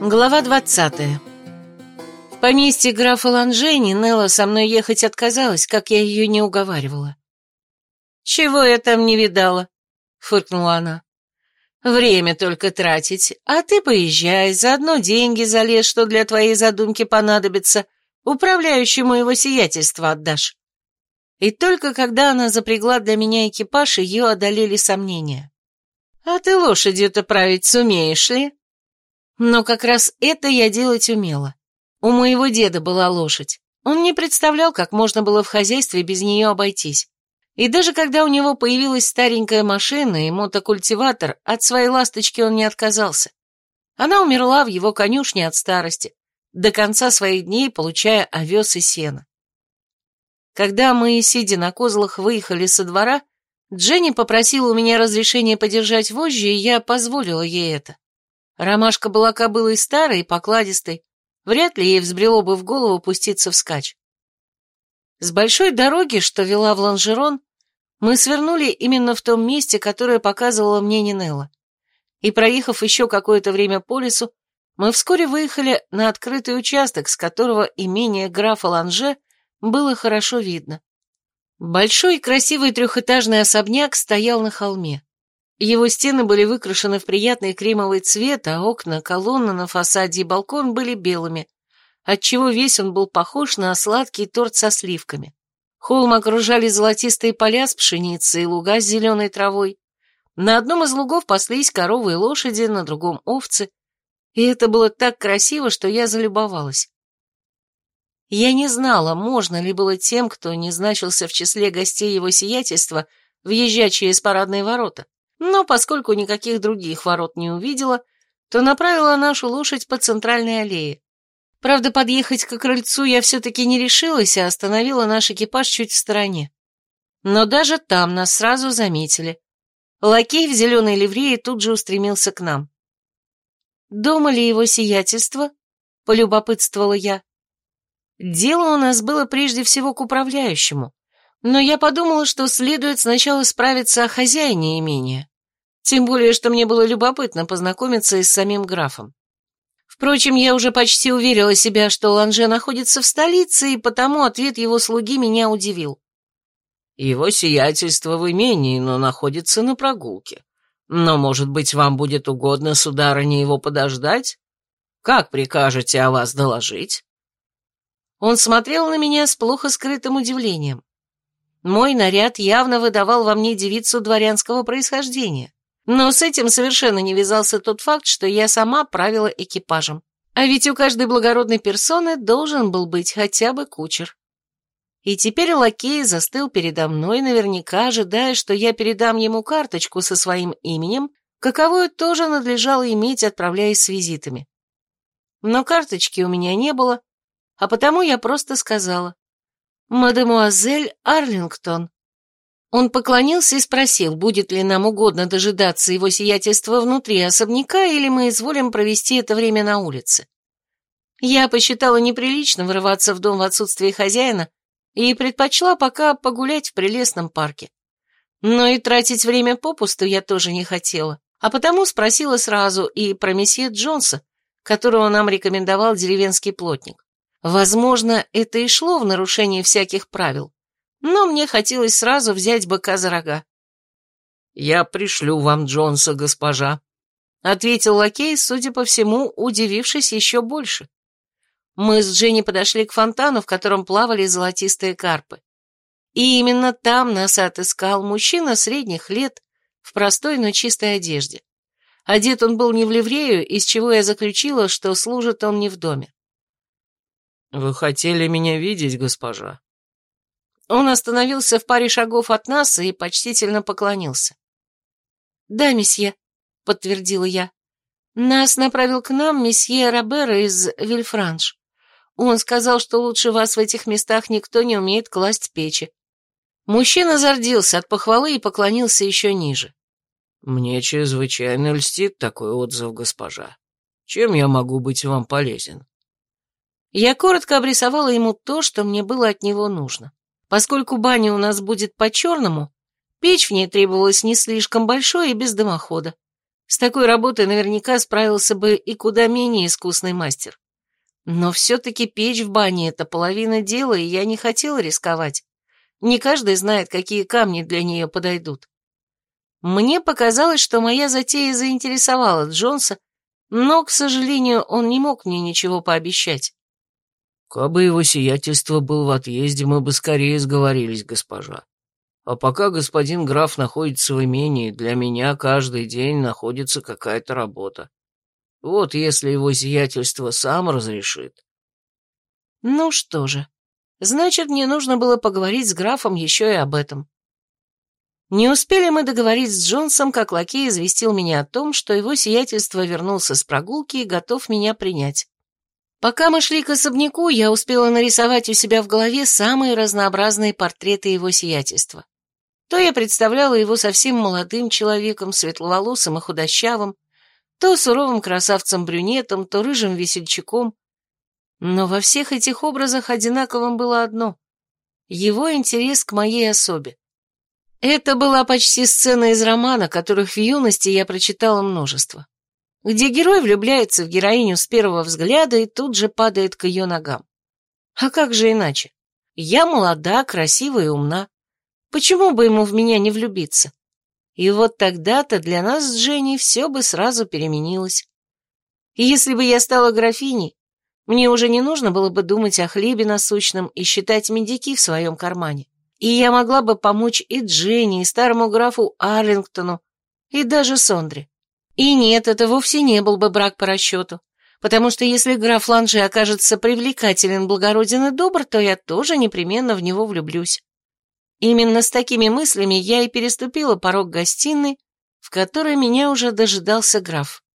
Глава двадцатая. В поместье графа Ланжени Нелла со мной ехать отказалась, как я ее не уговаривала. «Чего я там не видала?» — фыркнула она. «Время только тратить, а ты поезжай, заодно деньги залез, что для твоей задумки понадобится, управляющему его сиятельство отдашь». И только когда она запрягла для меня экипаж, ее одолели сомнения. «А ты лошадью-то править сумеешь ли?» Но как раз это я делать умела. У моего деда была лошадь. Он не представлял, как можно было в хозяйстве без нее обойтись. И даже когда у него появилась старенькая машина и мотокультиватор, от своей ласточки он не отказался. Она умерла в его конюшне от старости, до конца своих дней получая овес и сено. Когда мы, сидя на козлах, выехали со двора, Дженни попросила у меня разрешения подержать вожжи, и я позволила ей это. Ромашка была кобылой старой и покладистой, вряд ли ей взбрело бы в голову пуститься вскачь. С большой дороги, что вела в Ланжерон, мы свернули именно в том месте, которое показывала мне Нинелла. И, проехав еще какое-то время по лесу, мы вскоре выехали на открытый участок, с которого имение графа Ланже было хорошо видно. Большой красивый трехэтажный особняк стоял на холме. Его стены были выкрашены в приятный кремовый цвет, а окна, колонны на фасаде и балкон были белыми, отчего весь он был похож на сладкий торт со сливками. Холм окружали золотистые поля с пшеницей и луга с зеленой травой. На одном из лугов паслись коровы и лошади, на другом — овцы. И это было так красиво, что я залюбовалась. Я не знала, можно ли было тем, кто не значился в числе гостей его сиятельства, въезжать через парадные ворота но поскольку никаких других ворот не увидела, то направила нашу лошадь по центральной аллее. Правда, подъехать к крыльцу я все-таки не решилась, а остановила наш экипаж чуть в стороне. Но даже там нас сразу заметили. Лакей в зеленой ливрее тут же устремился к нам. «Дома ли его сиятельство?» — полюбопытствовала я. Дело у нас было прежде всего к управляющему, но я подумала, что следует сначала справиться о хозяине имения. Тем более, что мне было любопытно познакомиться и с самим графом. Впрочем, я уже почти уверила себя, что Ланже находится в столице, и потому ответ его слуги меня удивил. Его сиятельство в имении, но находится на прогулке. Но, может быть, вам будет угодно, сударыня, его подождать? Как прикажете о вас доложить?» Он смотрел на меня с плохо скрытым удивлением. Мой наряд явно выдавал во мне девицу дворянского происхождения. Но с этим совершенно не вязался тот факт, что я сама правила экипажем. А ведь у каждой благородной персоны должен был быть хотя бы кучер. И теперь лакей застыл передо мной, наверняка ожидая, что я передам ему карточку со своим именем, каковую тоже надлежало иметь, отправляясь с визитами. Но карточки у меня не было, а потому я просто сказала «Мадемуазель Арлингтон». Он поклонился и спросил, будет ли нам угодно дожидаться его сиятельства внутри особняка, или мы изволим провести это время на улице. Я посчитала неприличным врываться в дом в отсутствие хозяина и предпочла пока погулять в прелестном парке. Но и тратить время попусту я тоже не хотела, а потому спросила сразу и про месье Джонса, которого нам рекомендовал деревенский плотник. Возможно, это и шло в нарушение всяких правил но мне хотелось сразу взять быка за рога. «Я пришлю вам Джонса, госпожа», — ответил лакей, судя по всему, удивившись еще больше. Мы с Дженни подошли к фонтану, в котором плавали золотистые карпы. И именно там нас отыскал мужчина средних лет в простой, но чистой одежде. Одет он был не в ливрею, из чего я заключила, что служит он не в доме. «Вы хотели меня видеть, госпожа?» Он остановился в паре шагов от нас и почтительно поклонился. «Да, месье», — подтвердила я. «Нас направил к нам месье Робера из Вильфранш. Он сказал, что лучше вас в этих местах никто не умеет класть печи». Мужчина зардился от похвалы и поклонился еще ниже. «Мне чрезвычайно льстит такой отзыв, госпожа. Чем я могу быть вам полезен?» Я коротко обрисовала ему то, что мне было от него нужно. Поскольку баня у нас будет по-черному, печь в ней требовалась не слишком большой и без дымохода. С такой работой наверняка справился бы и куда менее искусный мастер. Но все-таки печь в бане — это половина дела, и я не хотела рисковать. Не каждый знает, какие камни для нее подойдут. Мне показалось, что моя затея заинтересовала Джонса, но, к сожалению, он не мог мне ничего пообещать. «Кабы его сиятельство был в отъезде, мы бы скорее сговорились, госпожа. А пока господин граф находится в имении, для меня каждый день находится какая-то работа. Вот если его сиятельство сам разрешит». Ну что же, значит, мне нужно было поговорить с графом еще и об этом. Не успели мы договорить с Джонсом, как лакей известил меня о том, что его сиятельство вернулся с прогулки и готов меня принять. Пока мы шли к особняку, я успела нарисовать у себя в голове самые разнообразные портреты его сиятельства. То я представляла его совсем молодым человеком, светловолосым и худощавым, то суровым красавцем-брюнетом, то рыжим весельчаком. Но во всех этих образах одинаковым было одно — его интерес к моей особе. Это была почти сцена из романа, которых в юности я прочитала множество, где герой влюбляется в героиню с первого взгляда и тут же падает к ее ногам. А как же иначе? Я молода, красива и умна. Почему бы ему в меня не влюбиться? И вот тогда-то для нас с Женей все бы сразу переменилось. И если бы я стала графиней, мне уже не нужно было бы думать о хлебе насущном и считать медики в своем кармане и я могла бы помочь и Дженни, и старому графу Арлингтону, и даже Сондре. И нет, это вовсе не был бы брак по расчету, потому что если граф Ланжи окажется привлекателен, благороден и добр, то я тоже непременно в него влюблюсь. Именно с такими мыслями я и переступила порог гостиной, в которой меня уже дожидался граф.